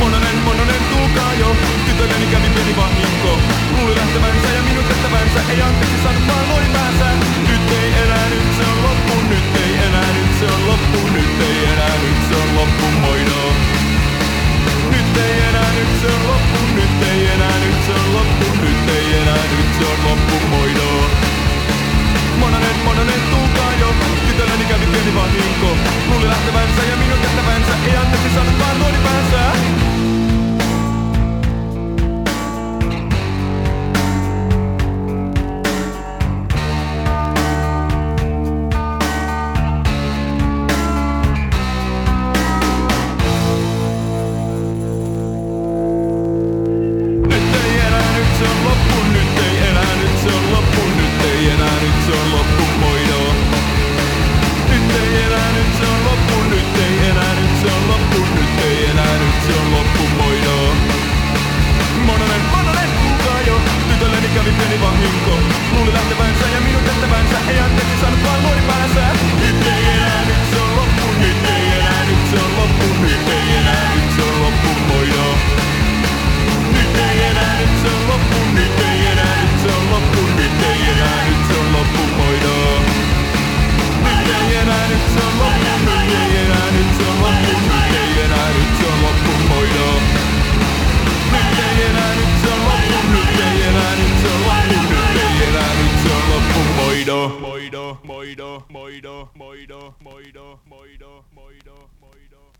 Mononen, mononen, tulkaa jo. Tytölläni kävi pieni vahinko. Luuli lähtevän Moido, Moido, Moido, Moido, Moido, Moido.